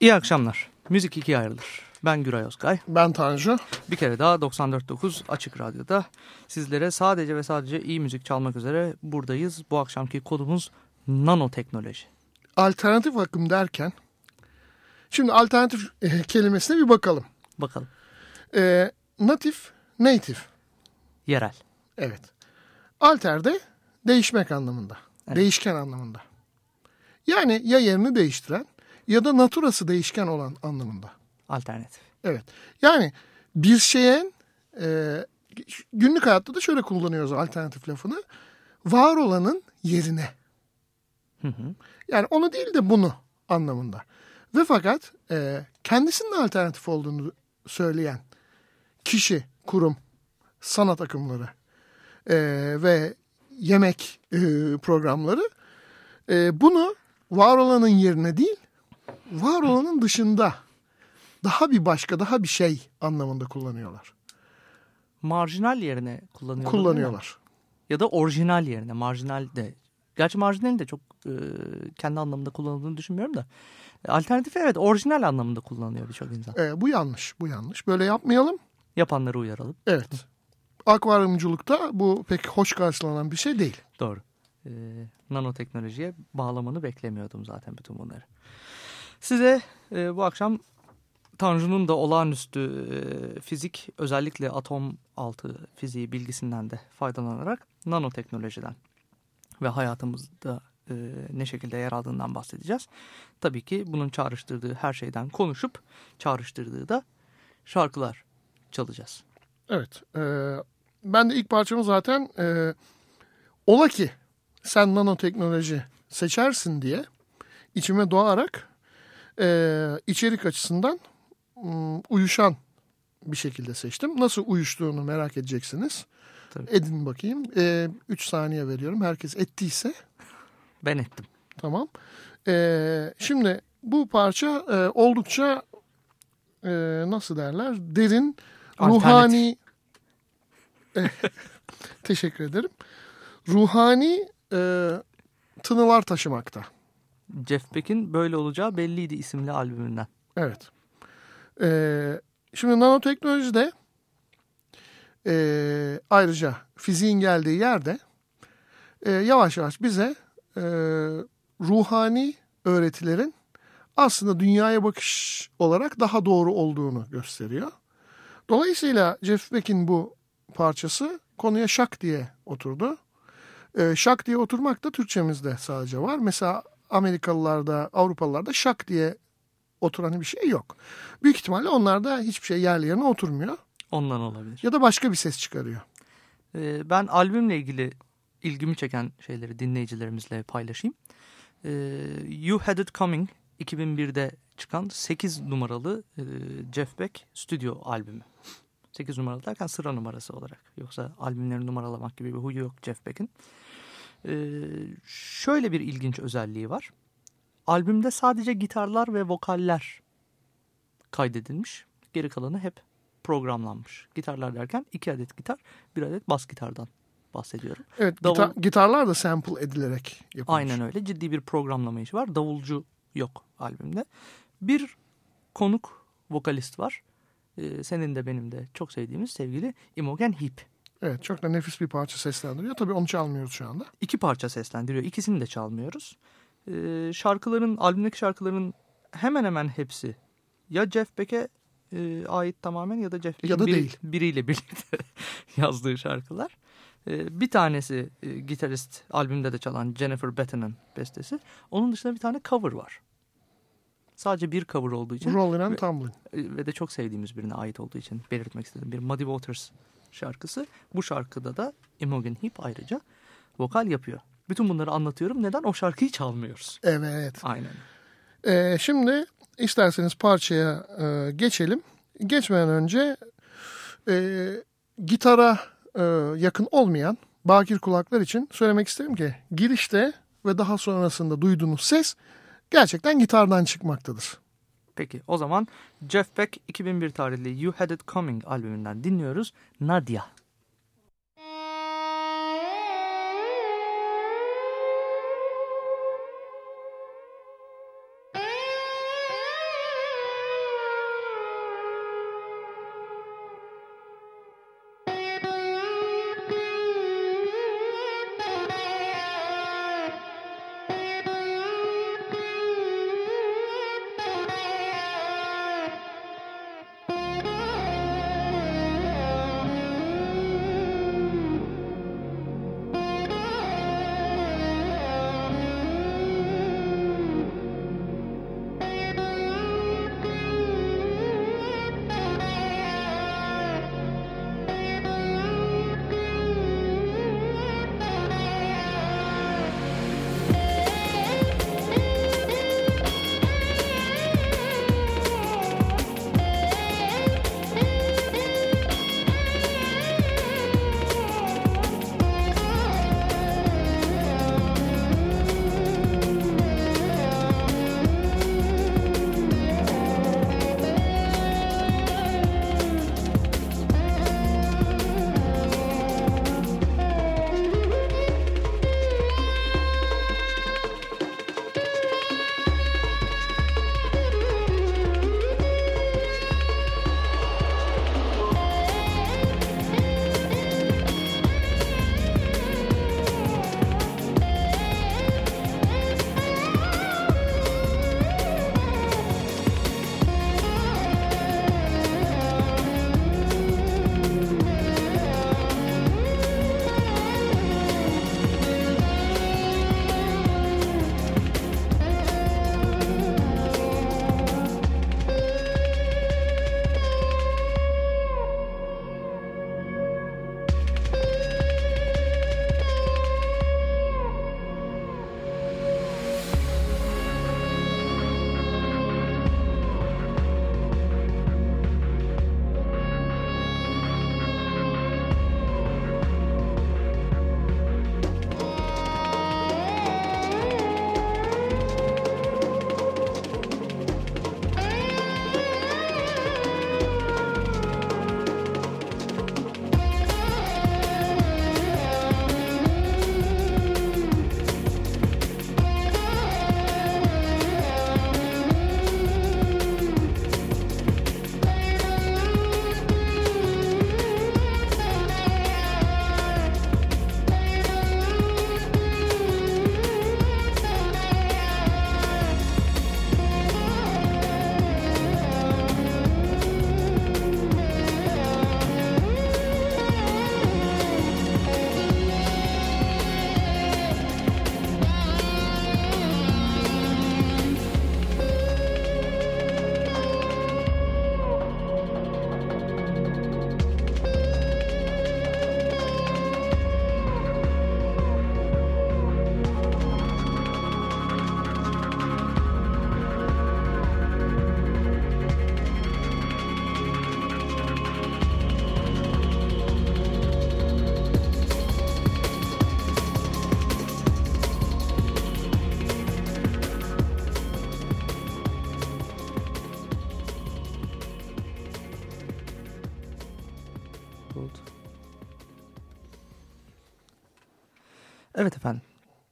İyi akşamlar. Müzik ikiye ayrılır. Ben Güray Özkay. Ben Tanju. Bir kere daha 94.9 Açık Radyo'da sizlere sadece ve sadece iyi müzik çalmak üzere buradayız. Bu akşamki kodumuz nanoteknoloji. Alternatif akım derken, şimdi alternatif e, kelimesine bir bakalım. Bakalım. E, natif, native. Yerel. Evet. Alter de değişmek anlamında. Evet. Değişken anlamında. Yani ya yerini değiştiren ya da naturası değişken olan anlamında. Alternatif. Evet. Yani bir şeyin e, günlük hayatta da şöyle kullanıyoruz alternatif lafını. Var olanın yerine. Hı hı. Yani onu değil de bunu anlamında. Ve fakat e, kendisinin alternatif olduğunu söyleyen kişi, kurum, sanat akımları e, ve yemek e, programları e, bunu var olanın yerine değil, var olanın dışında daha bir başka, daha bir şey anlamında kullanıyorlar. Marjinal yerine kullanıyorlar. Kullanıyorlar. Ya da orijinal yerine. Marjinal de. Gerçi marjinalin de çok e, kendi anlamında kullanıldığını düşünmüyorum da. E, Alternatif evet orijinal anlamında kullanılıyor birçok insan. E, bu yanlış, bu yanlış. Böyle yapmayalım. Yapanları uyaralım. Evet. Akvaryumculukta bu pek hoş karşılanan bir şey değil. Doğru. Ee, nanoteknolojiye bağlamanı beklemiyordum zaten bütün bunları. Size e, bu akşam Tanju'nun da olağanüstü e, fizik özellikle atom altı fiziği bilgisinden de faydalanarak nanoteknolojiden ve hayatımızda e, ne şekilde yer aldığından bahsedeceğiz. Tabii ki bunun çağrıştırdığı her şeyden konuşup çağrıştırdığı da şarkılar çalacağız. Evet. e, ben de ilk parçamı zaten e, ola ki sen nanoteknoloji seçersin diye içime doğarak e, içerik açısından m, uyuşan bir şekilde seçtim. Nasıl uyuştuğunu merak edeceksiniz. Tabii. Edin bakayım. 3 saniye veriyorum. Herkes ettiyse Ben ettim. Tamam. Ee, şimdi bu parça e, oldukça e, nasıl derler derin, Alternatif. ruhani teşekkür ederim. Ruhani e, tınılar taşımakta. Jeff Beck'in Böyle Olacağı Belliydi isimli albümünden. Evet. Ee, şimdi nanoteknolojide e, ayrıca fiziğin geldiği yerde e, yavaş yavaş bize e, ruhani öğretilerin aslında dünyaya bakış olarak daha doğru olduğunu gösteriyor. Dolayısıyla Jeff Beck'in bu parçası konuya şak diye oturdu. E, şak diye oturmak da Türkçemizde sadece var. Mesela Amerikalılarda, Avrupalılarda şak diye oturan bir şey yok. Büyük ihtimalle onlarda hiçbir şey yerli yerine oturmuyor. Ondan olabilir. Ya da başka bir ses çıkarıyor. Ee, ben albümle ilgili ilgimi çeken şeyleri dinleyicilerimizle paylaşayım. Ee, you Had It Coming 2001'de çıkan 8 numaralı e, Jeff Beck stüdyo albümü. 8 numaralı derken sıra numarası olarak. Yoksa albümleri numaralamak gibi bir huyu yok Jeff Beck'in. Ee, şöyle bir ilginç özelliği var. Albümde sadece gitarlar ve vokaller kaydedilmiş. Geri kalanı hep programlanmış. Gitarlar derken iki adet gitar, bir adet bas gitardan bahsediyorum. Evet Davul- gita- gitarlar da sample edilerek yapılmış. Aynen öyle. Ciddi bir programlama işi var. Davulcu yok albümde. Bir konuk vokalist var. Ee, senin de benim de çok sevdiğimiz sevgili Imogen Heap. Evet çok da nefis bir parça seslendiriyor. Tabii onu çalmıyoruz şu anda. İki parça seslendiriyor. İkisini de çalmıyoruz. Ee, şarkıların, albümdeki şarkıların hemen hemen hepsi ya Jeff Beck'e e, ait tamamen ya da Jeff Beck'in değil. biriyle birlikte yazdığı şarkılar. Ee, bir tanesi e, gitarist albümde de çalan Jennifer Betten'ın bestesi. Onun dışında bir tane cover var. Sadece bir cover olduğu için Rolling and Tumbling. e, ve de çok sevdiğimiz birine ait olduğu için belirtmek istedim. Bir Muddy Waters şarkısı. Bu şarkıda da Imogen Heap ayrıca vokal yapıyor. Bütün bunları anlatıyorum. Neden? O şarkıyı çalmıyoruz. Evet. Aynen. Ee, şimdi isterseniz parçaya e, geçelim. Geçmeden önce e, gitara e, yakın olmayan bakir kulaklar için söylemek isterim ki girişte ve daha sonrasında duyduğunuz ses gerçekten gitardan çıkmaktadır. Peki o zaman Jeff Beck 2001 tarihli You Had It Coming albümünden dinliyoruz. Nadia.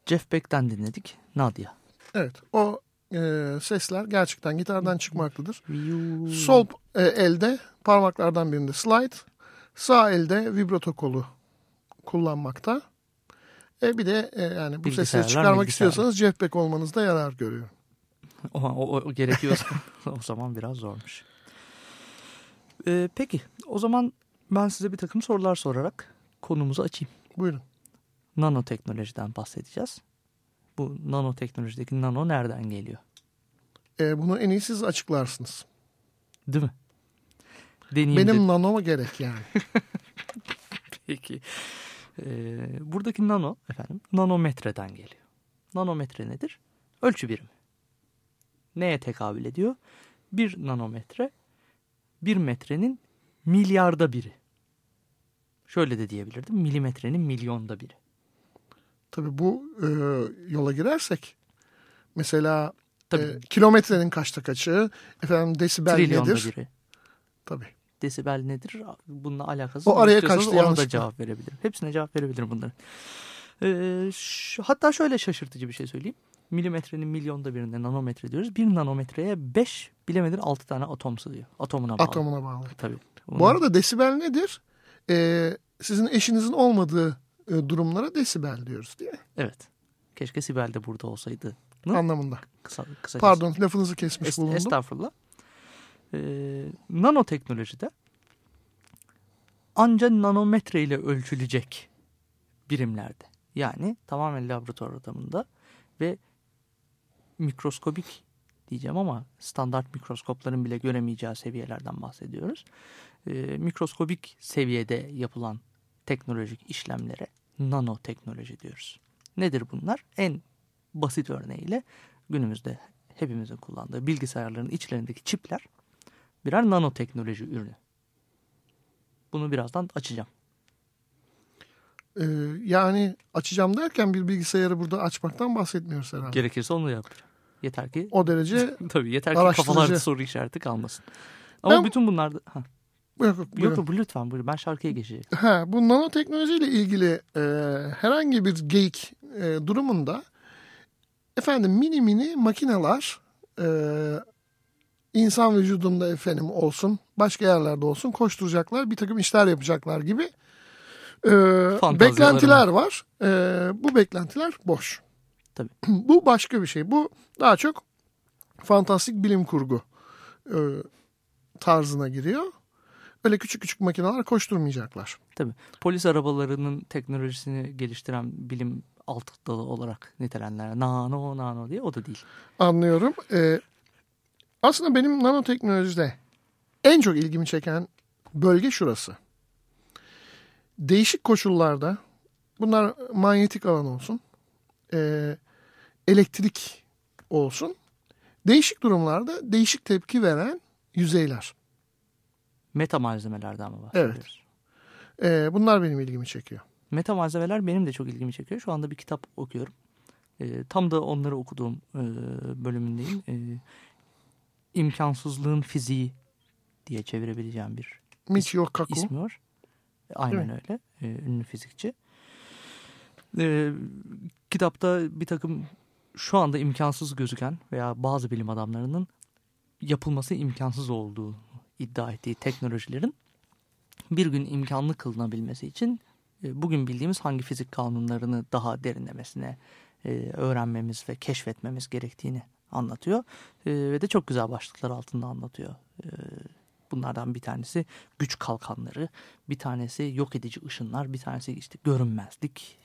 Jeff Beck'ten dinledik. Nadia. Evet o e, sesler gerçekten gitardan çıkmaktadır. Sol e, elde parmaklardan birinde slide, sağ elde vibrato kolu kullanmakta. E, bir de e, yani bu sesleri çıkarmak istiyorsanız Jeff Beck olmanızda yarar görüyor. O, o, o gerekiyorsa o zaman biraz zormuş. Ee, peki o zaman ben size bir takım sorular sorarak konumuzu açayım. Buyurun. Nanoteknolojiden bahsedeceğiz. Bu nanoteknolojideki nano nereden geliyor? E, bunu en iyi siz açıklarsınız. Değil mi? Deneyeyim Benim dedim. nanoma gerek yani. Peki. Ee, buradaki nano efendim nanometreden geliyor. Nanometre nedir? Ölçü birimi. neye tekabül ediyor? Bir nanometre bir metrenin milyarda biri. Şöyle de diyebilirdim milimetrenin milyonda biri. Tabii bu e, yola girersek mesela Tabii e, kilometrenin kaçta kaçı, efendim desibel trilyonda nedir? biri. Tabii. Desibel nedir? Bununla alakasız. O araya kaçtı Ona da cevap verebilirim. Hepsine cevap verebilirim bunların. Ee, şu- hatta şöyle şaşırtıcı bir şey söyleyeyim. Milimetrenin milyonda birinde nanometre diyoruz. Bir nanometreye 5 bilemedin 6 tane atom sığıyor. Atomuna bağlı. Atomuna bağlı. Tabii. Bu arada desibel nedir? E, sizin eşinizin olmadığı e, durumlara desibel diyoruz değil mi? Evet. Keşke Sibel de burada olsaydı. Hı? Anlamında. Kısa, kısacası. Pardon lafınızı kesmiş Est- bulundum. Estağfurullah. Ee, nanoteknolojide ancak nanometre ile ölçülecek birimlerde. Yani tamamen laboratuvar ortamında ve mikroskobik diyeceğim ama standart mikroskopların bile göremeyeceği seviyelerden bahsediyoruz. Ee, mikroskobik seviyede yapılan teknolojik işlemlere nanoteknoloji diyoruz. Nedir bunlar? En basit örneğiyle günümüzde hepimizin kullandığı bilgisayarların içlerindeki çipler birer nanoteknoloji ürünü. Bunu birazdan açacağım. E, yani açacağım derken bir bilgisayarı burada açmaktan bahsetmiyoruz herhalde. Gerekirse onu yapacağım. Yeter ki O derece tabii yeter ki kafalarda soru işareti kalmasın. Ama Ben- bütün bunlarda ha, yok, yok, buyurun. yok bu lütfen buyurun ben şarkıya geçeceğim. Ha, bu nanoteknolojiyle ilgili e, herhangi bir geyik e, durumunda efendim mini mini makineler e, insan vücudunda efendim olsun başka yerlerde olsun koşturacaklar bir takım işler yapacaklar gibi e, beklentiler var. E, bu beklentiler boş. Tabii. bu başka bir şey. Bu daha çok fantastik bilim kurgu e, tarzına giriyor. Öyle küçük küçük makineler koşturmayacaklar. Tabii. Polis arabalarının teknolojisini geliştiren bilim alt dalı olarak nitelenenler nano nano diye o da değil. Anlıyorum. Ee, aslında benim nanoteknolojide en çok ilgimi çeken bölge şurası. Değişik koşullarda bunlar manyetik alan olsun, ee, elektrik olsun, değişik durumlarda değişik tepki veren yüzeyler. Meta malzemelerden mi bahsediyoruz? Ee, bunlar benim ilgimi çekiyor. Meta malzemeler benim de çok ilgimi çekiyor. Şu anda bir kitap okuyorum. Ee, tam da onları okuduğum e, bölümündeyim. Ee, İmkansızlığın fiziği diye çevirebileceğim bir Michio Kaku. ismi var. Aynen öyle. Ee, ünlü fizikçi. Ee, kitapta bir takım şu anda imkansız gözüken veya bazı bilim adamlarının yapılması imkansız olduğu iddia ettiği teknolojilerin bir gün imkanlı kılınabilmesi için e, bugün bildiğimiz hangi fizik kanunlarını daha derinlemesine e, öğrenmemiz ve keşfetmemiz gerektiğini anlatıyor. E, ve de çok güzel başlıklar altında anlatıyor. Bunlardan bir tanesi güç kalkanları, bir tanesi yok edici ışınlar, bir tanesi işte görünmezlik,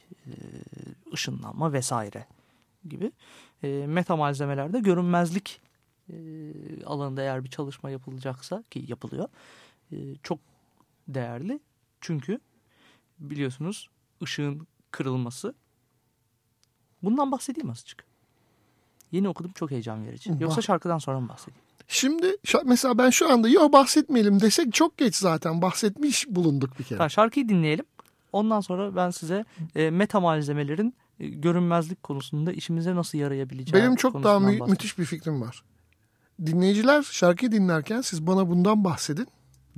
ışınlanma vesaire gibi. Meta malzemelerde görünmezlik e, alanında eğer bir çalışma yapılacaksa ki yapılıyor e, çok değerli. Çünkü biliyorsunuz ışığın kırılması. Bundan bahsedeyim azıcık. Yeni okudum çok heyecan verici. Yoksa şarkıdan sonra mı bahsedeyim? Şimdi mesela ben şu anda yo bahsetmeyelim desek çok geç zaten bahsetmiş bulunduk bir kere. Tamam, şarkıyı dinleyelim. Ondan sonra ben size e, meta malzemelerin e, görünmezlik konusunda işimize nasıl yarayabileceği Benim çok daha mü- bahsedeyim. müthiş bir fikrim var. Dinleyiciler şarkıyı dinlerken siz bana bundan bahsedin.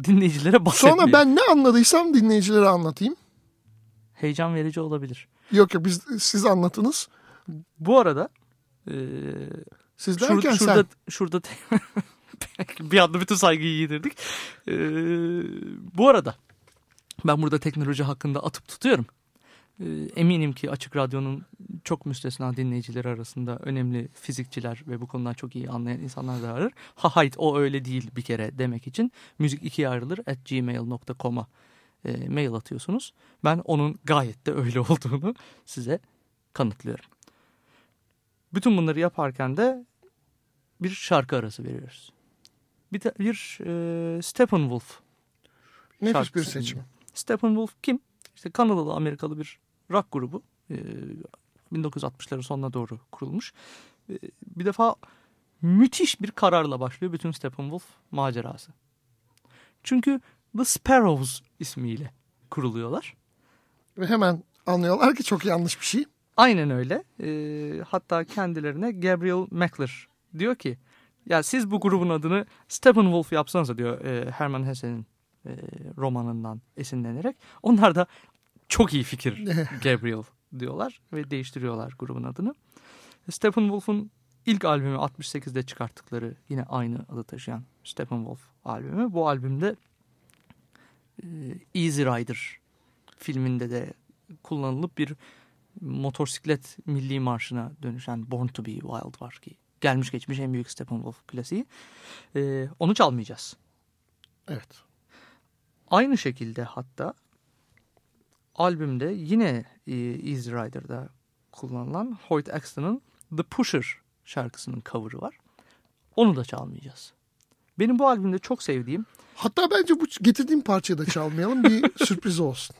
Dinleyicilere bahsetmeyelim. Sonra ben ne anladıysam dinleyicilere anlatayım. Heyecan verici olabilir. Yok yok biz siz anlatınız. Bu arada e, Siz Şur- derken şurada, sen. şurada bir anda bütün saygıyı yedirdik. Ee, bu arada ben burada teknoloji hakkında atıp tutuyorum. Ee, eminim ki Açık Radyo'nun çok müstesna dinleyicileri arasında önemli fizikçiler ve bu konudan çok iyi anlayan insanlar da vardır. Ha hayt o öyle değil bir kere demek için müzik ikiye ayrılır at gmail.com'a e, mail atıyorsunuz. Ben onun gayet de öyle olduğunu size kanıtlıyorum. Bütün bunları yaparken de bir şarkı arası veriyoruz. Bir, de, bir e, Steppenwolf Nefis bir seçim. Steppenwolf kim? İşte Kanadalı Amerikalı bir rock grubu. E, 1960'ların sonuna doğru kurulmuş. E, bir defa müthiş bir kararla başlıyor bütün Steppenwolf macerası. Çünkü The Sparrows ismiyle kuruluyorlar. Ve hemen anlıyorlar ki çok yanlış bir şey. Aynen öyle. Ee, hatta kendilerine Gabriel Meckler diyor ki ya siz bu grubun adını Steppenwolf yapsanıza diyor e, Hermann Hesse'nin e, romanından esinlenerek. Onlar da çok iyi fikir Gabriel diyorlar ve değiştiriyorlar grubun adını. Steppenwolf'un ilk albümü 68'de çıkarttıkları yine aynı adı taşıyan Steppenwolf albümü. Bu albümde e, Easy Rider filminde de kullanılıp bir motosiklet milli marşına dönüşen Born to be Wild var ki gelmiş geçmiş en büyük Steppenwolf klasiği. E, onu çalmayacağız. Evet. Aynı şekilde hatta albümde yine e, Easy Rider'da kullanılan Hoyt Axton'ın The Pusher şarkısının cover'ı var. Onu da çalmayacağız. Benim bu albümde çok sevdiğim, Hatta bence bu getirdiğim parçayı da çalmayalım. Bir sürpriz olsun.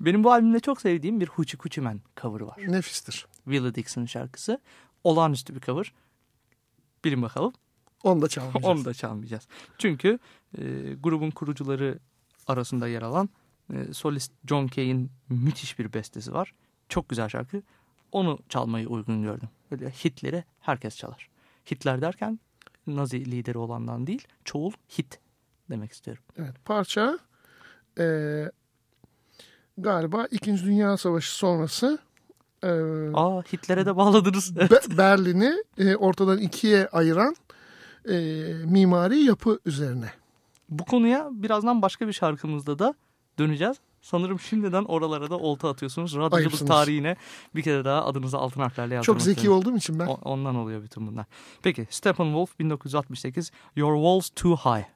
benim bu albümde çok sevdiğim bir Hoochie Coochie Man cover'ı var. Nefistir. Willie Dixon şarkısı. Olağanüstü bir cover. Bilin bakalım. Onu da çalmayacağız. Onu da çalmayacağız. Çünkü e, grubun kurucuları arasında yer alan e, solist John Kay'in müthiş bir bestesi var. Çok güzel şarkı. Onu çalmayı uygun gördüm. Böyle hitleri herkes çalar. Hitler derken Nazi lideri olandan değil, çoğul hit demek istiyorum. Evet, parça eee, galiba İkinci Dünya Savaşı sonrası eee, Aa Hitler'e de bağladınız. Be- Berlin'i eee, ortadan ikiye ayıran eee, mimari yapı üzerine. Bu konuya birazdan başka bir şarkımızda da döneceğiz. Sanırım şimdiden oralara da olta atıyorsunuz. Radyoculuk Ayıpsınız. tarihine bir kere daha adınızı altın harflerle yazdırmak Çok zeki istiyorum. olduğum için ben. O- Ondan oluyor bütün bunlar. Peki Steppenwolf 1968 Your Walls Too High. Your walls too high.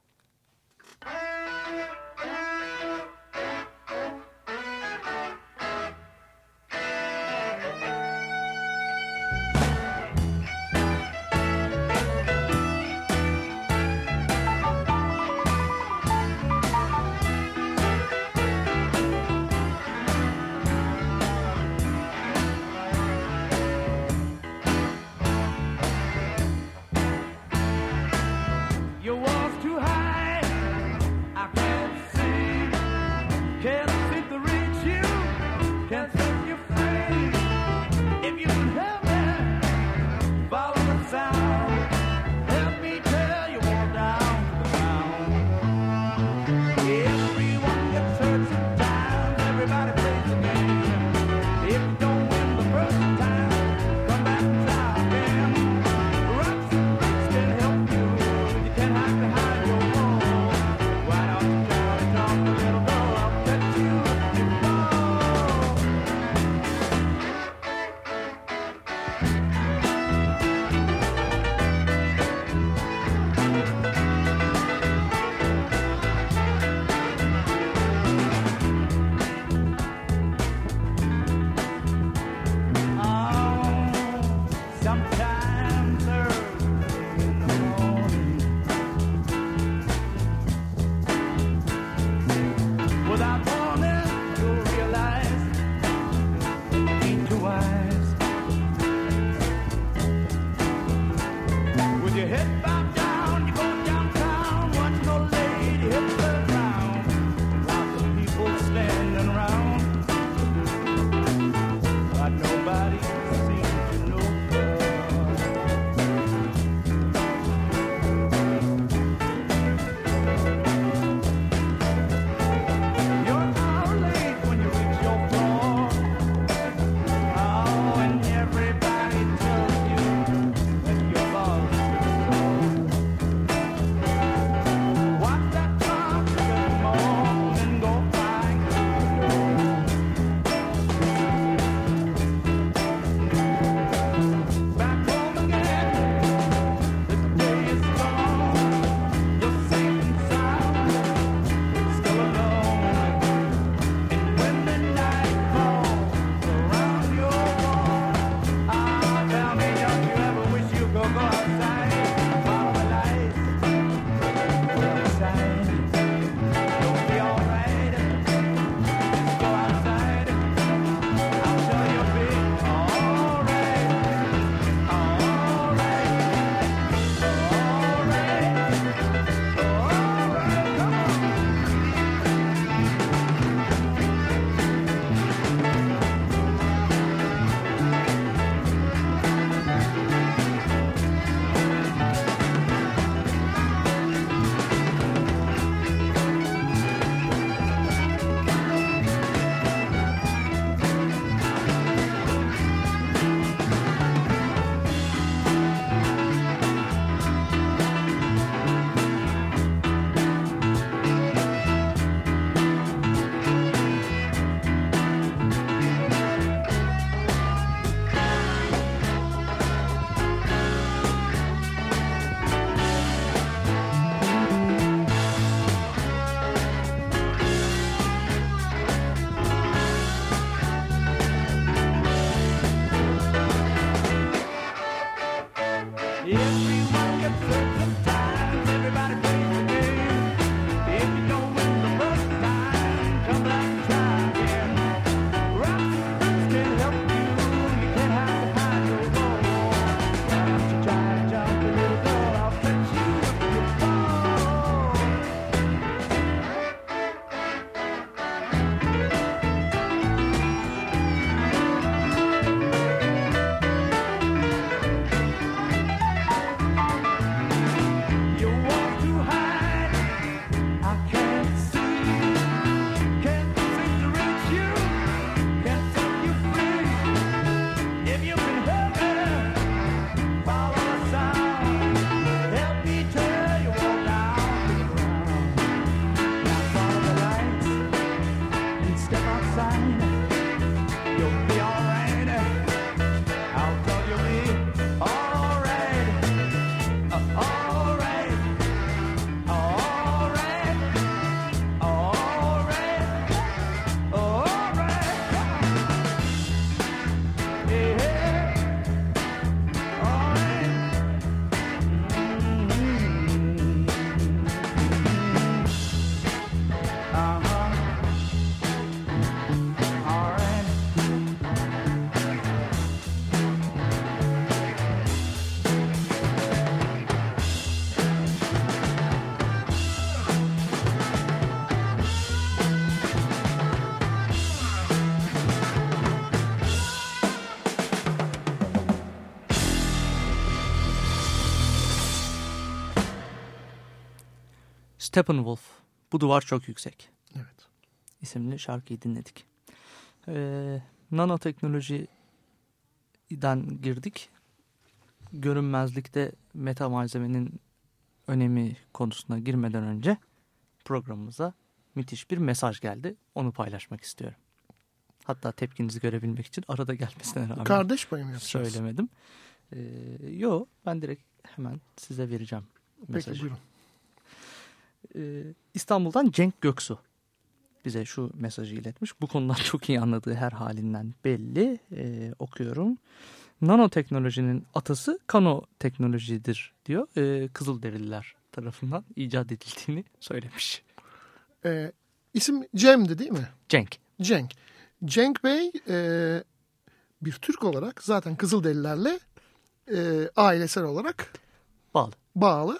Steppenwolf. Bu duvar çok yüksek. Evet. isimli şarkıyı dinledik. Ee, nanoteknolojiden girdik. Görünmezlikte meta malzemenin önemi konusuna girmeden önce programımıza müthiş bir mesaj geldi. Onu paylaşmak istiyorum. Hatta tepkinizi görebilmek için arada gelmesine rağmen Kardeş payı mı yapacağız? söylemedim. Ee, yo ben direkt hemen size vereceğim Peki mesajı. buyurun. Ee, İstanbul'dan Cenk Göksu bize şu mesajı iletmiş. Bu konudan çok iyi anladığı her halinden belli. Ee, okuyorum. Nanoteknolojinin atası kano teknolojidir diyor. Ee, Kızılderililer tarafından icat edildiğini söylemiş. Ee, isim Cem'di değil mi? Cenk. Cenk. Cenk Bey e, bir Türk olarak zaten Kızılderililerle e, ailesel olarak Bağlı. bağlı.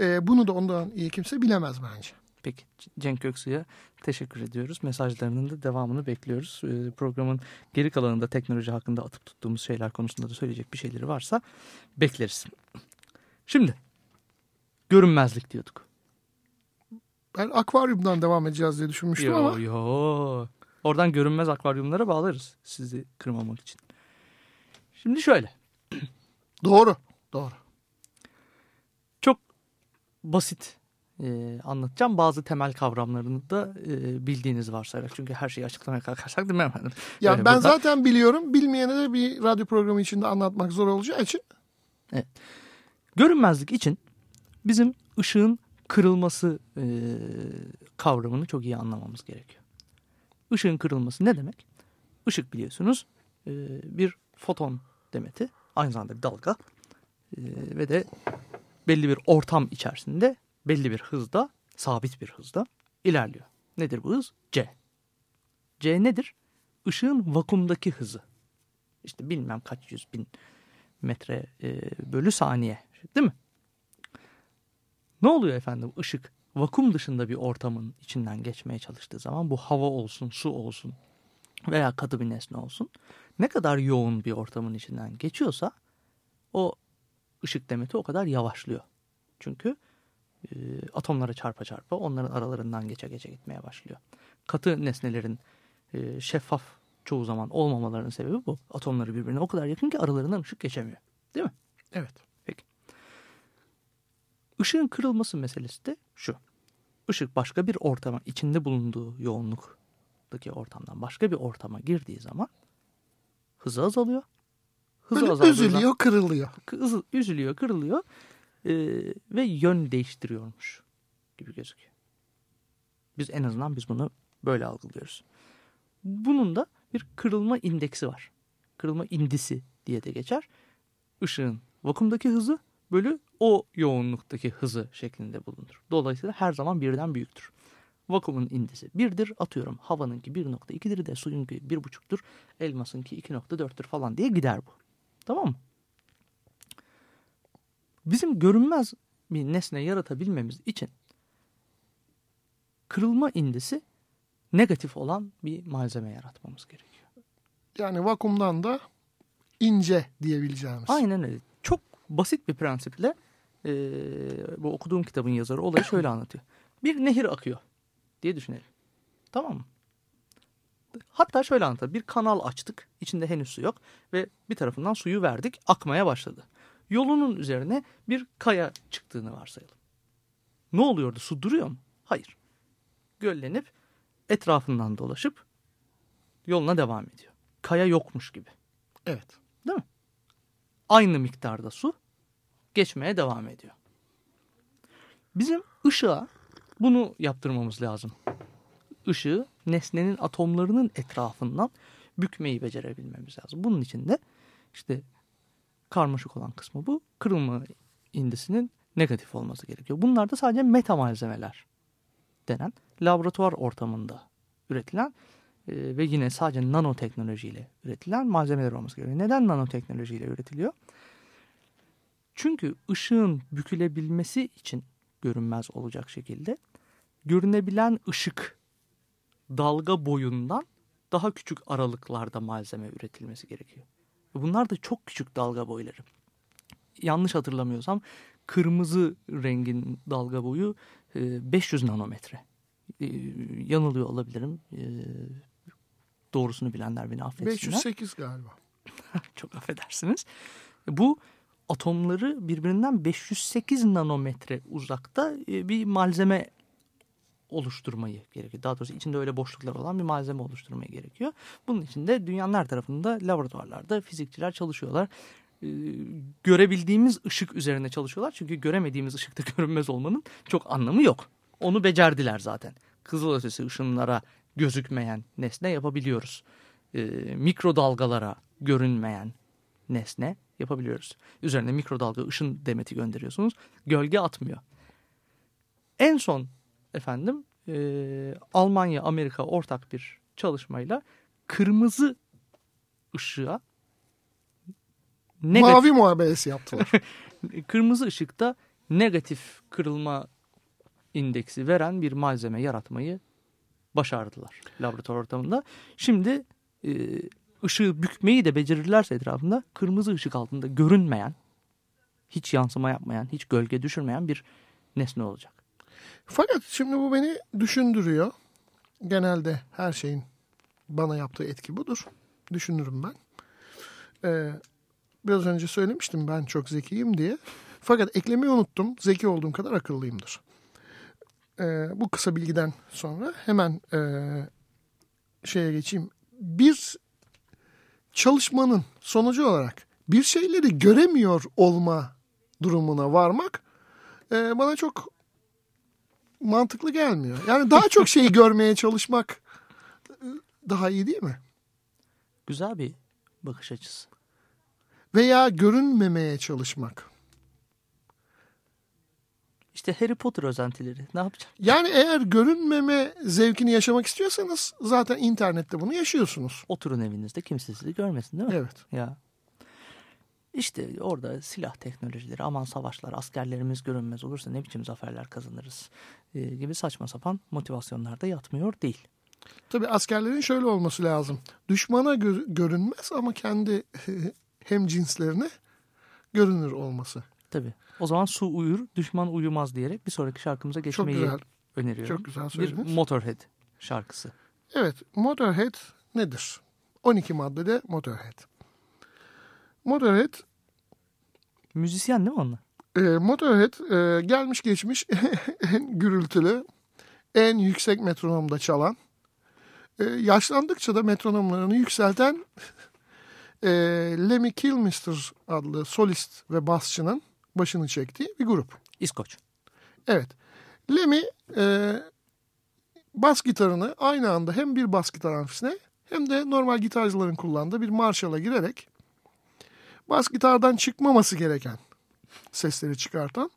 E, bunu da ondan iyi kimse bilemez bence. Peki Cenk Göksu'ya teşekkür ediyoruz. Mesajlarının da devamını bekliyoruz. Ee, programın geri kalanında teknoloji hakkında atıp tuttuğumuz şeyler konusunda da söyleyecek bir şeyleri varsa bekleriz. Şimdi görünmezlik diyorduk. Ben akvaryumdan devam edeceğiz diye düşünmüştüm Yo ama yo. Oradan görünmez akvaryumlara bağlarız sizi kırmamak için. Şimdi şöyle. doğru. Doğru. Basit e, anlatacağım. Bazı temel kavramlarını da e, bildiğiniz varsayarak. Çünkü her şeyi açıklamaya kalkarsak değil mi efendim? Ya Öyle ben burada- zaten biliyorum. Bilmeyene de bir radyo programı içinde anlatmak zor olacağı için Görünmezlik için bizim ışığın kırılması e, kavramını çok iyi anlamamız gerekiyor. Işığın kırılması ne demek? Işık biliyorsunuz e, bir foton demeti. Aynı zamanda bir dalga. E, ve de belli bir ortam içerisinde belli bir hızda, sabit bir hızda ilerliyor. Nedir bu hız? C. C nedir? Işığın vakumdaki hızı. İşte bilmem kaç yüz bin metre e, bölü saniye. Değil mi? Ne oluyor efendim? Işık vakum dışında bir ortamın içinden geçmeye çalıştığı zaman bu hava olsun, su olsun veya katı bir nesne olsun. Ne kadar yoğun bir ortamın içinden geçiyorsa o ışık demeti o kadar yavaşlıyor. Çünkü e, atomlara çarpa çarpa onların aralarından geçe geçe gitmeye başlıyor. Katı nesnelerin e, şeffaf çoğu zaman olmamalarının sebebi bu. Atomları birbirine o kadar yakın ki aralarından ışık geçemiyor. Değil mi? evet. Işığın kırılması meselesi de şu. Işık başka bir ortama, içinde bulunduğu yoğunluktaki ortamdan başka bir ortama girdiği zaman hızı azalıyor. Hızı Böyle üzülüyor, kırılıyor. hızı üzülüyor, kırılıyor e, ve yön değiştiriyormuş gibi gözüküyor. Biz en azından biz bunu böyle algılıyoruz. Bunun da bir kırılma indeksi var. Kırılma indisi diye de geçer. Işığın vakumdaki hızı bölü o yoğunluktaki hızı şeklinde bulunur. Dolayısıyla her zaman birden büyüktür. Vakumun indisi birdir. Atıyorum havanınki 1.2'dir de suyunki 1.5'tur. Elmasınki 2.4'tür falan diye gider bu. Tamam mı? Bizim görünmez bir nesne yaratabilmemiz için kırılma indisi negatif olan bir malzeme yaratmamız gerekiyor. Yani vakumdan da ince diyebileceğimiz. Aynen öyle. Çok basit bir prensiple e, bu okuduğum kitabın yazarı olayı şöyle anlatıyor. Bir nehir akıyor diye düşünelim. Tamam mı? Hatta şöyle anlatır. Bir kanal açtık. İçinde henüz su yok. Ve bir tarafından suyu verdik. Akmaya başladı. Yolunun üzerine bir kaya çıktığını varsayalım. Ne oluyordu? Su duruyor mu? Hayır. Göllenip etrafından dolaşıp yoluna devam ediyor. Kaya yokmuş gibi. Evet. Değil mi? Aynı miktarda su geçmeye devam ediyor. Bizim ışığa bunu yaptırmamız lazım. Işığı nesnenin atomlarının etrafından bükmeyi becerebilmemiz lazım. Bunun için de işte karmaşık olan kısmı bu. Kırılma indisinin negatif olması gerekiyor. Bunlar da sadece meta malzemeler denen laboratuvar ortamında üretilen e, ve yine sadece nanoteknolojiyle üretilen malzemeler olması gerekiyor. Neden nanoteknolojiyle üretiliyor? Çünkü ışığın bükülebilmesi için görünmez olacak şekilde görünebilen ışık dalga boyundan daha küçük aralıklarda malzeme üretilmesi gerekiyor. Bunlar da çok küçük dalga boyları. Yanlış hatırlamıyorsam kırmızı rengin dalga boyu e, 500 nanometre. E, yanılıyor olabilirim. E, doğrusunu bilenler beni affetsinler. 508 galiba. Çok affedersiniz. Bu atomları birbirinden 508 nanometre uzakta e, bir malzeme oluşturmayı gerekiyor. Daha doğrusu içinde öyle boşluklar olan bir malzeme oluşturmayı gerekiyor. Bunun için de dünyanın her tarafında laboratuvarlarda fizikçiler çalışıyorlar. Ee, görebildiğimiz ışık üzerine çalışıyorlar. Çünkü göremediğimiz ışıkta görünmez olmanın çok anlamı yok. Onu becerdiler zaten. Kızılötesi ışınlara gözükmeyen nesne yapabiliyoruz. Ee, mikrodalgalara görünmeyen nesne yapabiliyoruz. Üzerine mikrodalga ışın demeti gönderiyorsunuz. Gölge atmıyor. En son efendim e, Almanya Amerika ortak bir çalışmayla kırmızı ışığa negatif, Mavi muhabbesi yaptılar. kırmızı ışıkta negatif kırılma indeksi veren bir malzeme yaratmayı başardılar laboratuvar ortamında. Şimdi e, ışığı bükmeyi de becerirlerse etrafında kırmızı ışık altında görünmeyen, hiç yansıma yapmayan, hiç gölge düşürmeyen bir nesne olacak. Fakat şimdi bu beni düşündürüyor. Genelde her şeyin bana yaptığı etki budur. Düşünürüm ben. Ee, biraz önce söylemiştim ben çok zekiyim diye. Fakat eklemeyi unuttum. Zeki olduğum kadar akıllıyımdır. Ee, bu kısa bilgiden sonra hemen e, şeye geçeyim. Bir çalışmanın sonucu olarak bir şeyleri göremiyor olma durumuna varmak e, bana çok mantıklı gelmiyor. Yani daha çok şeyi görmeye çalışmak daha iyi değil mi? Güzel bir bakış açısı. Veya görünmemeye çalışmak. İşte Harry Potter özentileri ne yapacak? Yani eğer görünmeme zevkini yaşamak istiyorsanız zaten internette bunu yaşıyorsunuz. Oturun evinizde kimse sizi görmesin değil mi? Evet. Ya. İşte orada silah teknolojileri, aman savaşlar, askerlerimiz görünmez olursa ne biçim zaferler kazanırız e, gibi saçma sapan motivasyonlar da yatmıyor değil. Tabii askerlerin şöyle olması lazım. Düşmana gö- görünmez ama kendi hem cinslerine görünür olması. Tabii. O zaman su uyur, düşman uyumaz diyerek bir sonraki şarkımıza Çok geçmeyi güzel. öneriyorum. Çok güzel bir söylediniz. Motorhead şarkısı. Evet, Motorhead nedir? 12 maddede Motorhead. Motorhead Müzisyen değil mi onlar? E, Motorhead e, gelmiş geçmiş en gürültülü, en yüksek metronomda çalan, e, yaşlandıkça da metronomlarını yükselten e, Lemmy Kilmister adlı solist ve basçının başını çektiği bir grup. İskoç. Evet, Lemmy e, bas gitarını aynı anda hem bir bas gitar amfisine hem de normal gitarcıların kullandığı bir Marshall'a girerek bas gitardan çıkmaması gereken sesleri çıkartan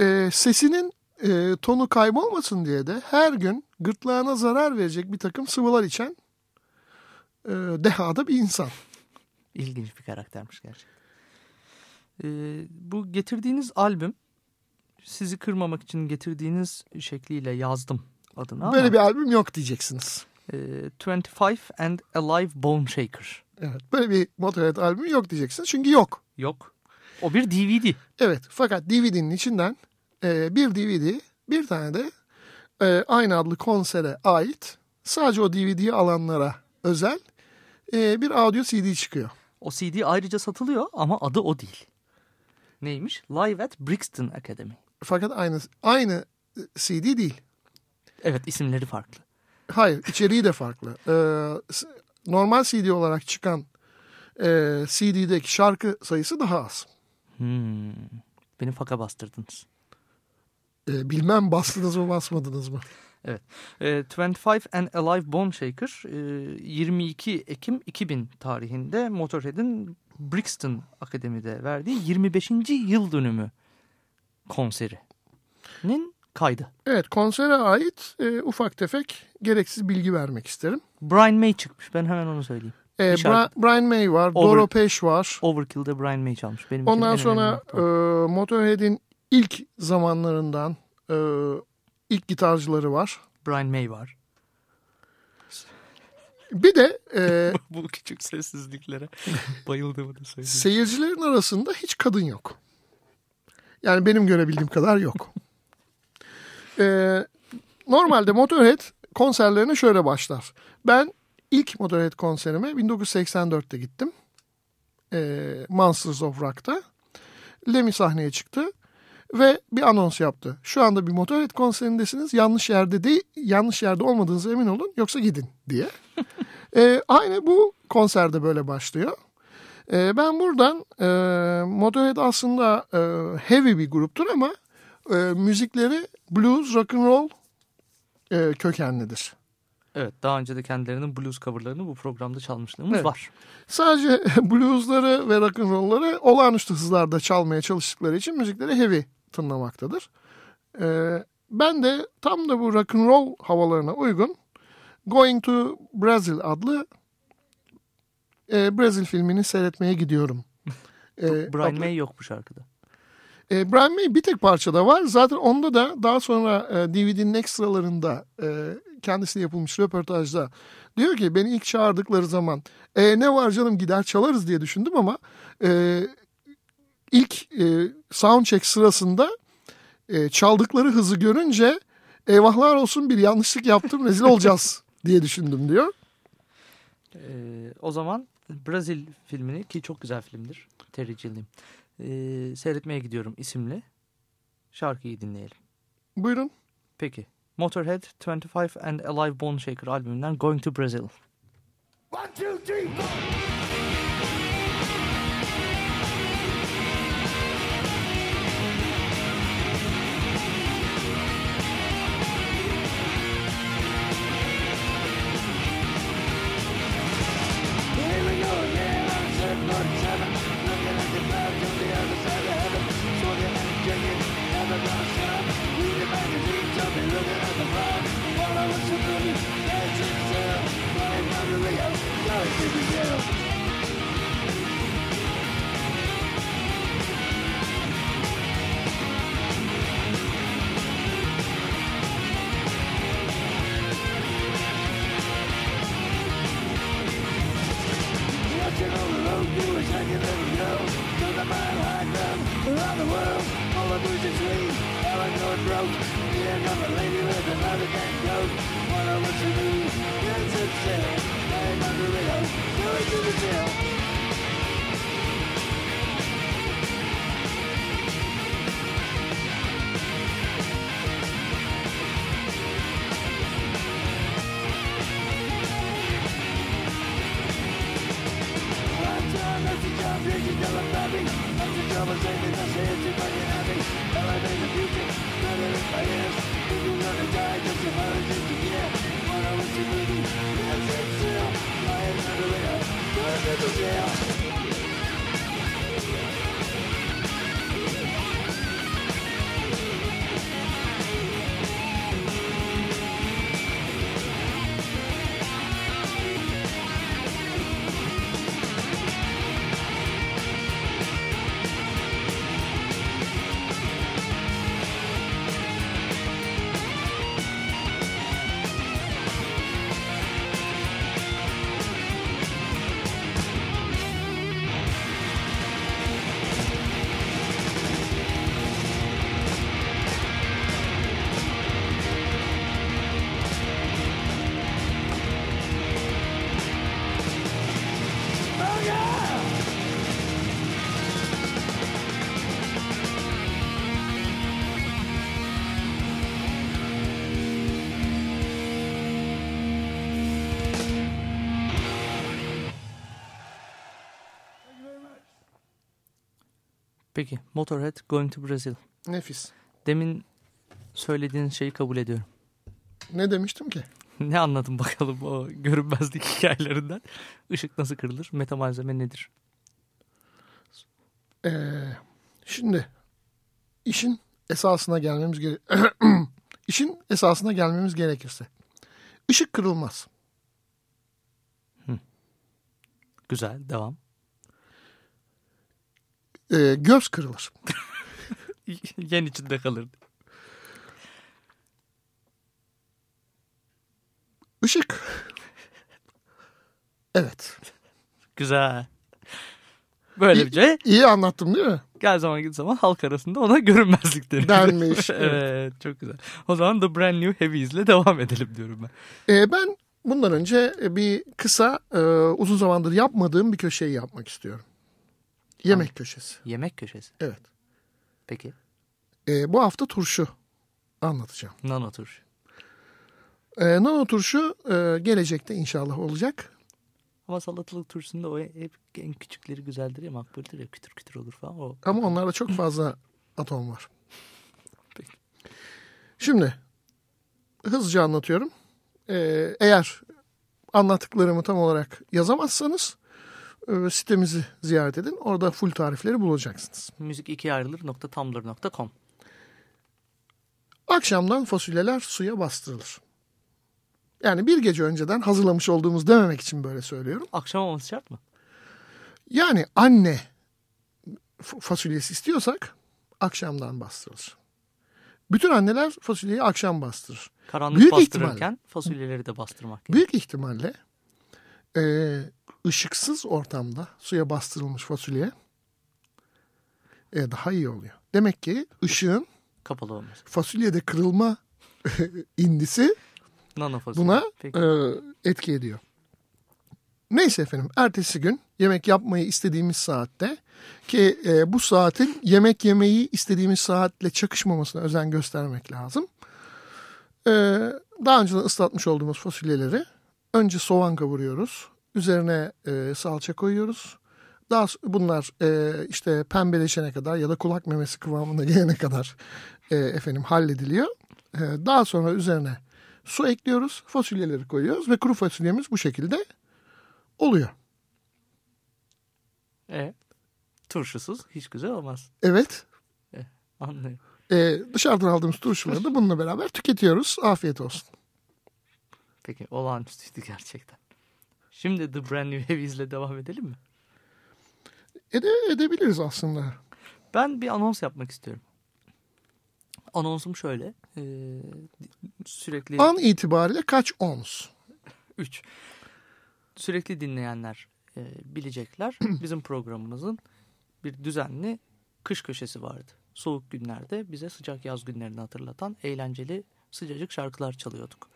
e, sesinin e, tonu kaybolmasın diye de her gün gırtlağına zarar verecek bir takım sıvılar içen e, dehada bir insan. İlginç bir karaktermiş gerçekten. Ee, bu getirdiğiniz albüm sizi kırmamak için getirdiğiniz şekliyle yazdım adını ama Böyle bir albüm yok diyeceksiniz. e, 25 and Alive Bone Shaker. Evet, böyle bir Motorhead albümü yok diyeceksiniz çünkü yok. Yok. O bir DVD. Evet fakat DVD'nin içinden e, bir DVD bir tane de e, aynı adlı konsere ait sadece o DVD'yi alanlara özel e, bir audio CD çıkıyor. O CD ayrıca satılıyor ama adı o değil. Neymiş? Live at Brixton Academy. Fakat aynı aynı CD değil. Evet isimleri farklı. Hayır içeriği de farklı. E, s- normal CD olarak çıkan e, CD'deki şarkı sayısı daha az. Hmm. Beni faka bastırdınız. E, bilmem bastınız mı basmadınız mı? Evet. E, 25 and Alive Bone Shaker e, 22 Ekim 2000 tarihinde Motorhead'in Brixton Akademi'de verdiği 25. yıl dönümü konserinin kaydı. Evet konsere ait e, ufak tefek gereksiz bilgi vermek isterim. Brian May çıkmış. Ben hemen onu söyleyeyim. E. Bra- Brian May var, Over- Doro Peş var. Overkill'de Brian May çalmış. Benim Ondan sonra e. Motorhead'in ilk zamanlarından e, ilk gitarcıları var. Brian May var. Bir de e, Bu küçük sessizliklere bayıldığımı da söyleyeyim. seyircilerin arasında hiç kadın yok. Yani benim görebildiğim kadar yok. Ee, normalde Motorhead konserlerine şöyle başlar. Ben ilk Motorhead konserime 1984'te gittim. Ee, Monsters of Rock'ta. Lemmy sahneye çıktı ve bir anons yaptı. Şu anda bir Motorhead konserindesiniz. Yanlış yerde değil, yanlış yerde olmadığınıza emin olun yoksa gidin diye. Ee, aynı bu konserde böyle başlıyor. Ee, ben buradan e, Motorhead aslında e, heavy bir gruptur ama e, müzikleri blues, rock and roll e, kökenlidir. Evet daha önce de kendilerinin blues coverlarını bu programda çalmışlığımız Evet. var. Sadece bluesları ve rock and roll'ları olağanüstü hızlarda çalmaya çalıştıkları için müzikleri heavy tınlamaktadır. Ee, ben de tam da bu rock and roll havalarına uygun Going to Brazil adlı e, Brazil filmini seyretmeye gidiyorum. Ee, Brian adlı- May yok bu şarkıda. E, Brian May bir tek parçada var. Zaten onda da daha sonra e, DVD'nin ekstralarında e, kendisiyle yapılmış röportajda diyor ki beni ilk çağırdıkları zaman e, ne var canım gider çalarız diye düşündüm ama e, ilk e, soundcheck sırasında e, çaldıkları hızı görünce eyvahlar olsun bir yanlışlık yaptım rezil olacağız diye düşündüm diyor. Ee, o zaman Brazil filmini ki çok güzel filmdir. Terry Gilliam. Ee, seyretmeye gidiyorum isimli şarkıyı dinleyelim. Buyurun. Peki. Motorhead 25 and Alive Bone Shaker albümünden Going to Brazil. One, two, three, four. Peki. Motorhead Going to Brazil. Nefis. Demin söylediğin şeyi kabul ediyorum. Ne demiştim ki? ne anladın bakalım o görünmezlik hikayelerinden? Işık nasıl kırılır? Meta malzeme nedir? Ee, şimdi işin esasına gelmemiz gere işin esasına gelmemiz gerekirse ışık kırılmaz. Güzel. Devam. Ee, göz kırılır. Yen içinde kalırdı. Işık. Evet. Güzel. Böyle bir şey. İyi anlattım değil mi? Gel zaman git zaman halk arasında ona görünmezlik denir. Denmiş. evet çok güzel. O zaman The Brand New Heavies ile devam edelim diyorum ben. Ee, ben bundan önce bir kısa e, uzun zamandır yapmadığım bir köşeyi yapmak istiyorum. Yemek köşesi. Yemek köşesi. Evet. Peki. Ee, bu hafta turşu anlatacağım. Nano turşu. Ee, nano turşu e, gelecekte inşallah olacak. Ama salatalık turşusunda o hep en küçükleri güzeldir ya makbuldür ya kütür kütür olur falan. O Ama onlarda çok fazla atom var. Peki. Şimdi hızlıca anlatıyorum. Ee, eğer anlattıklarımı tam olarak yazamazsanız e, sitemizi ziyaret edin. Orada full tarifleri bulacaksınız. müzik ikiye ayrılır nokta tumblr.com. Akşamdan fasulyeler suya bastırılır. Yani bir gece önceden hazırlamış olduğumuz dememek için böyle söylüyorum. Akşam olması şart mı? Yani anne fasulyesi istiyorsak akşamdan bastırılır. Bütün anneler fasulyeyi akşam bastırır. Karanlık Büyük bastırırken fasulyeleri de bastırmak. Büyük ihtimalle e, ışıksız ortamda suya bastırılmış fasulye e, daha iyi oluyor. Demek ki ışığın Kapalı olması. fasulyede kırılma indisi Nano buna Peki. e, etki ediyor. Neyse efendim ertesi gün yemek yapmayı istediğimiz saatte ki e, bu saatin yemek yemeyi istediğimiz saatle çakışmamasına özen göstermek lazım. E, daha önceden ıslatmış olduğumuz fasulyeleri önce soğan kavuruyoruz. Üzerine e, salça koyuyoruz. Daha bunlar e, işte pembeleşene kadar ya da kulak memesi kıvamına gelene kadar e, efendim hallediliyor. E, daha sonra üzerine su ekliyoruz, fasulyeleri koyuyoruz ve kuru fasulyemiz bu şekilde oluyor. E, turşusuz hiç güzel olmaz. Evet, Anlıyorum. e, dışarıdan aldığımız turşuları da bununla beraber tüketiyoruz. Afiyet olsun. Peki olağanüstüydü gerçekten. Şimdi The Brand New Heavies ile devam edelim mi? Ede, edebiliriz aslında. Ben bir anons yapmak istiyorum. Anonsum şöyle. e, sürekli An itibariyle kaç ons? 3. Sürekli dinleyenler e, bilecekler. Bizim programımızın bir düzenli kış köşesi vardı. Soğuk günlerde bize sıcak yaz günlerini hatırlatan eğlenceli sıcacık şarkılar çalıyorduk.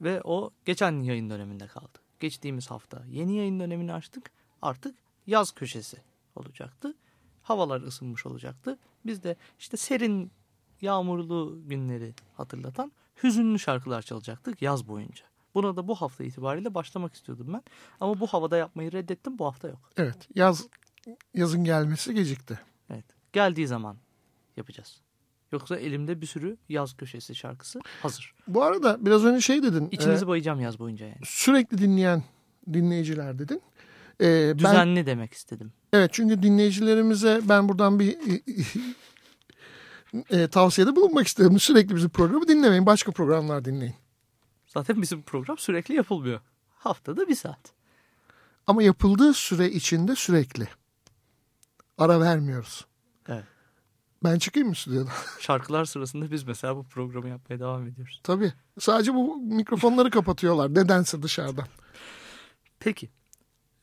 Ve o geçen yayın döneminde kaldı. Geçtiğimiz hafta yeni yayın dönemini açtık. Artık yaz köşesi olacaktı. Havalar ısınmış olacaktı. Biz de işte serin yağmurlu günleri hatırlatan hüzünlü şarkılar çalacaktık yaz boyunca. Buna da bu hafta itibariyle başlamak istiyordum ben. Ama bu havada yapmayı reddettim. Bu hafta yok. Evet, yaz yazın gelmesi gecikti. Evet. Geldiği zaman yapacağız. Yoksa elimde bir sürü yaz köşesi şarkısı hazır. Bu arada biraz önce şey dedin. İçinizi e, bayacağım yaz boyunca yani. sürekli dinleyen dinleyiciler dedin. E, ben, Düzenli demek istedim. evet çünkü dinleyicilerimize ben buradan bir e, tavsiyede bulunmak isterim. Sürekli bizim programı dinlemeyin. Başka programlar dinleyin. Zaten bizim program sürekli yapılmıyor. Haftada bir saat. Ama yapıldığı süre içinde sürekli. Ara vermiyoruz. Ben çıkayım mı stüdyodan? Şarkılar sırasında biz mesela bu programı yapmaya devam ediyoruz. Tabii. Sadece bu mikrofonları kapatıyorlar. Nedense dışarıdan. Peki.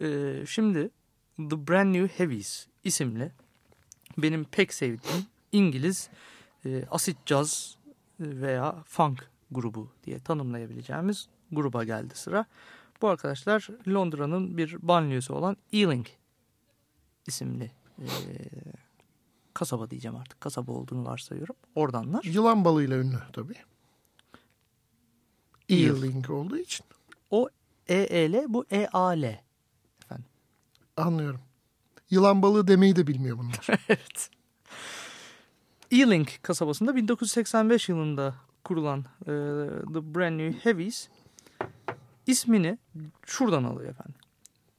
Ee, şimdi The Brand New Heavies isimli benim pek sevdiğim İngiliz e, asit caz veya funk grubu diye tanımlayabileceğimiz gruba geldi sıra. Bu arkadaşlar Londra'nın bir banliyösü olan Ealing isimli e, kasaba diyeceğim artık. Kasaba olduğunu varsayıyorum. Oradanlar. Yılan balığıyla ünlü tabii. Eel. Eeling olduğu için. O EEL bu EAL. Anlıyorum. Yılan balığı demeyi de bilmiyor bunlar. evet. Ealing kasabasında 1985 yılında kurulan e, The Brand New Heavies ismini şuradan alıyor efendim.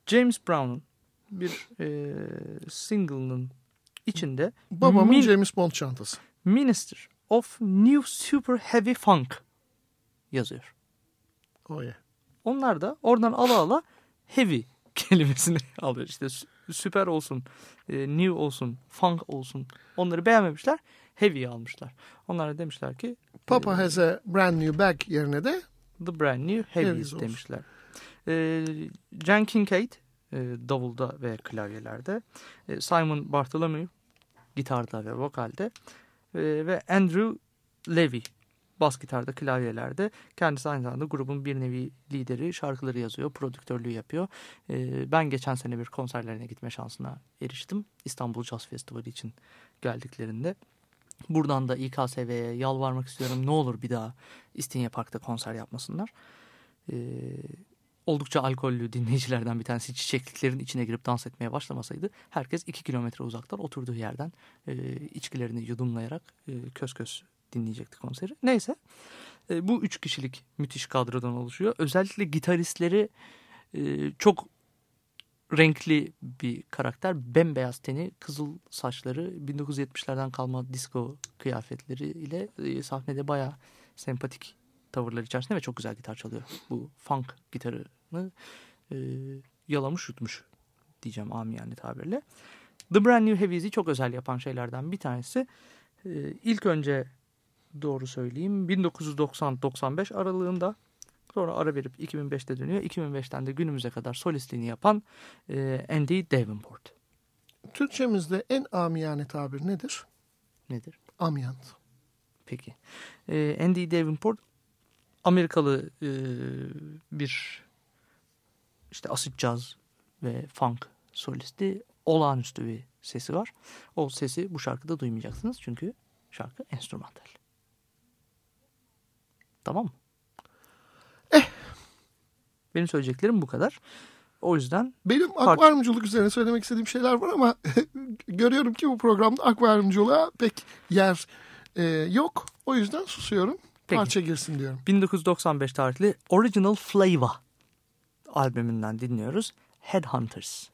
James Brown'un bir e, single'ının içinde Babamın Min- James Bond çantası. Minister of New Super Heavy Funk yazıyor. Oh yeah. Onlar da oradan ala ala heavy kelimesini alıyor. İşte sü- süper olsun, e, new olsun, funk olsun. Onları beğenmemişler. Heavy'yi almışlar. Onlar da demişler ki Papa has a brand new bag yerine de The Brand New Heavies olsun. demişler. E, Jan Kincaid e, davulda ve klavyelerde. E, Simon Bartholomew gitarda ve vokalde. E, ve Andrew Levy bas gitarda, klavyelerde. Kendisi aynı zamanda grubun bir nevi lideri. Şarkıları yazıyor, prodüktörlüğü yapıyor. E, ben geçen sene bir konserlerine gitme şansına eriştim. İstanbul Jazz Festivali için geldiklerinde. Buradan da İKSV'ye yalvarmak istiyorum. Ne olur bir daha İstinye Park'ta konser yapmasınlar. Ee, oldukça alkollü dinleyicilerden bir tanesi çiçekliklerin içine girip dans etmeye başlamasaydı herkes iki kilometre uzaktan oturduğu yerden e, içkilerini yudumlayarak e, köz köz dinleyecekti konseri. Neyse e, bu üç kişilik müthiş kadrodan oluşuyor. Özellikle gitaristleri e, çok renkli bir karakter. Bembeyaz teni, kızıl saçları, 1970'lerden kalma disco kıyafetleri ile e, sahnede bayağı sempatik tavırlar içerisinde ve çok güzel gitar çalıyor. Bu funk gitarını e, yalamış yutmuş diyeceğim amiyane tabirle. The Brand New Heavies'i çok özel yapan şeylerden bir tanesi. E, ilk önce doğru söyleyeyim 1990-95 aralığında Sonra ara verip 2005'te dönüyor. 2005'ten de günümüze kadar solistliğini yapan e, Andy Davenport. Türkçemizde en amiyane tabir nedir? Nedir? Amyant. Peki. E, Andy Davenport Amerikalı e, bir işte asit caz ve funk solisti. Olağanüstü bir sesi var. O sesi bu şarkıda duymayacaksınız çünkü şarkı enstrümantal. Tamam mı? Benim söyleyeceklerim bu kadar. O yüzden Benim akvaryumculuk üzerine söylemek istediğim şeyler var ama görüyorum ki bu programda akvaryumculuğa pek yer e, yok. O yüzden susuyorum. Peki. Parça girsin diyorum. 1995 tarihli Original Flavor albümünden dinliyoruz. Headhunters.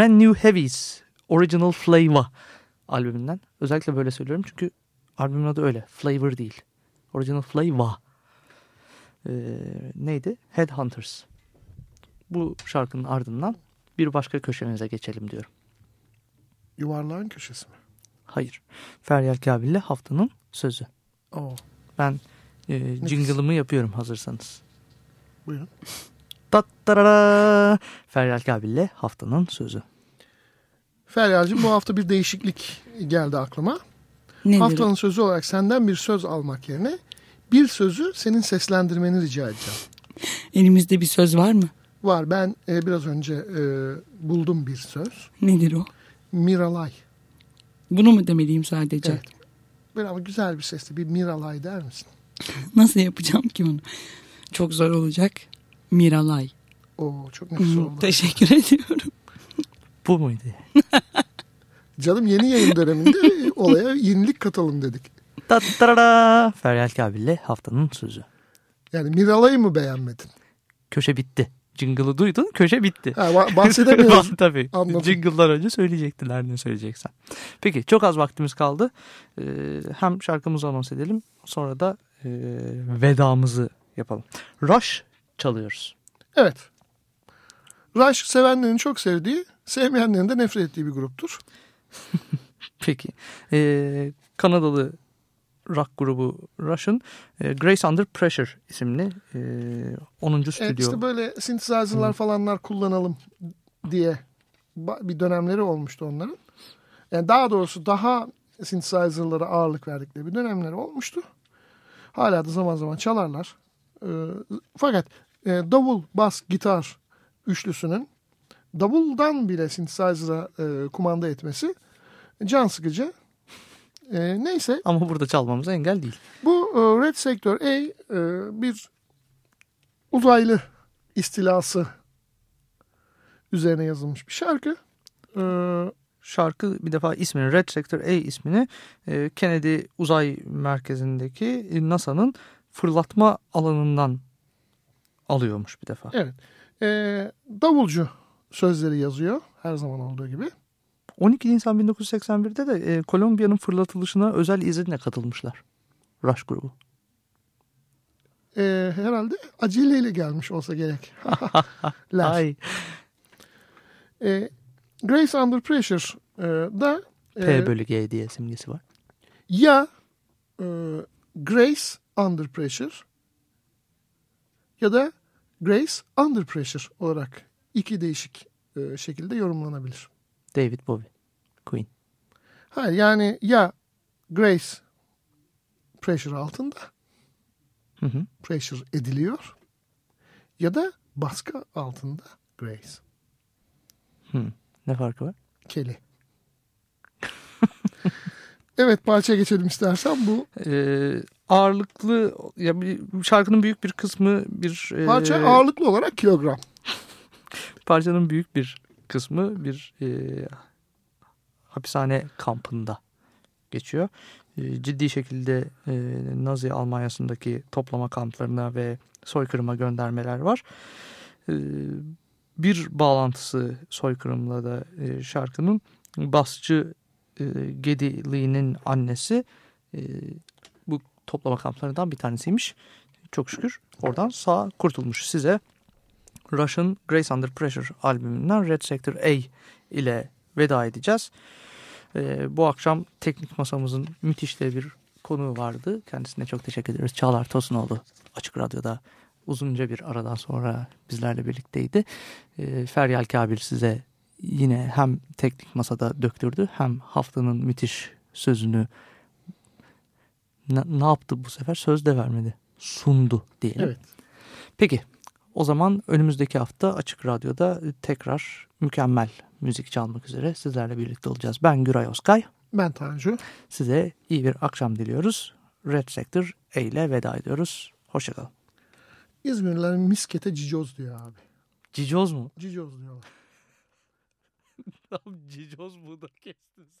Brand New Heavies Original Flavor albümünden. Özellikle böyle söylüyorum çünkü albümün adı öyle. Flavor değil. Original Flavor. Ee, neydi? Headhunters. Bu şarkının ardından bir başka köşemize geçelim diyorum. Yuvarlağın köşesi mi? Hayır. Feryal Kabil'le haftanın sözü. Oo, Ben e, jingle'ımı yapıyorum hazırsanız. buyurun. Tattarara. Feryal Kabil'le haftanın sözü. Feryal'cığım bu hafta bir değişiklik geldi aklıma. Nedir? Haftanın sözü olarak senden bir söz almak yerine bir sözü senin seslendirmeni rica edeceğim. Elimizde bir söz var mı? Var ben e, biraz önce e, buldum bir söz. Nedir o? Miralay. Bunu mu demeliyim sadece? Evet. Böyle ama güzel bir sesli bir Miralay der misin? Nasıl yapacağım ki onu? Çok zor olacak. Miralay. Oo çok nefis oldu. Teşekkür ediyorum. Bu muydu? Canım yeni yayın döneminde olaya yenilik katalım dedik. Tattarara. Feryal Kabil'le haftanın sözü. Yani Miralay'ı mı beğenmedin? Köşe bitti. Jingle'ı duydun köşe bitti. Ha, ba- bahsedemiyoruz. Tabii. Anladım. Jingle'dan önce söyleyecektiler ne söyleyeceksen. Peki çok az vaktimiz kaldı. Ee, hem şarkımızı anons edelim sonra da e, vedamızı yapalım. Rush çalıyoruz. Evet. Rush sevenlerin çok sevdiği, sevmeyenlerin de nefret ettiği bir gruptur. Peki. Ee, Kanadalı rock grubu Rush'ın e, Grace Under Pressure isimli e, 10. stüdyo. Evet işte böyle synthesizer'lar falanlar kullanalım diye bir dönemleri olmuştu onların. Yani daha doğrusu daha synthesizer'lara ağırlık verdikleri bir dönemleri olmuştu. Hala da zaman zaman çalarlar. Ee, fakat e, davul, bas, gitar üçlüsünün davuldan bile synthesizer'a e, kumanda etmesi can sıkıcı. E, neyse Ama burada çalmamıza engel değil. bu e, Red Sector A e, bir uzaylı istilası üzerine yazılmış bir şarkı. E, Şarkı bir defa ismini Red Sector A ismini e, Kennedy Uzay Merkezi'ndeki NASA'nın fırlatma alanından alıyormuş bir defa. evet. E, davulcu sözleri yazıyor her zaman olduğu gibi. 12 Nisan 1981'de de e, Kolombiya'nın fırlatılışına özel izinle katılmışlar. Rush grubu. E, herhalde aceleyle gelmiş olsa gerek. Ay. E, Grace Under Pressure e, da e, P bölü G diye simgesi var. ya e, Grace Under Pressure ya da Grace Under Pressure olarak iki değişik e, şekilde yorumlanabilir. David Bowie. Queen. Hayır yani ya Grace pressure altında Hı hı. pressure ediliyor ya da baskı altında Grace. Hı. Ne farkı var? Kelly. evet parçaya geçelim istersen. Bu Ee, ağırlıklı ya bir, şarkının büyük bir kısmı bir e, parça ağırlıklı olarak kilogram. Parçanın büyük bir kısmı bir e, hapishane kampında geçiyor. E, ciddi şekilde e, Nazi Almanya'sındaki toplama kamplarına ve soykırıma göndermeler var. E, bir bağlantısı soykırımla da e, şarkının basçı e, Geddy Lee'nin annesi e, bu toplama kamplarından bir tanesiymiş. Çok şükür oradan sağ kurtulmuş size. Rush'ın Grace Under Pressure albümünden Red Sector A ile veda edeceğiz. Ee, bu akşam teknik masamızın müthiş de bir konuğu vardı. Kendisine çok teşekkür ederiz. Çağlar Tosunoğlu Açık Radyo'da uzunca bir aradan sonra bizlerle birlikteydi. Ee, Feryal Kabil size yine hem teknik masada döktürdü hem haftanın müthiş sözünü ne, ne yaptı bu sefer? Söz de vermedi. Sundu diyelim. Evet. Peki o zaman önümüzdeki hafta Açık Radyo'da tekrar mükemmel müzik çalmak üzere sizlerle birlikte olacağız. Ben Güray Oskay. Ben Tanju. Size iyi bir akşam diliyoruz. Red Sector A ile veda ediyoruz. Hoşçakalın. İzmirliler miskete cicoz diyor abi. Cicoz mu? Cicoz diyorlar. Cicoz mu da kestiniz?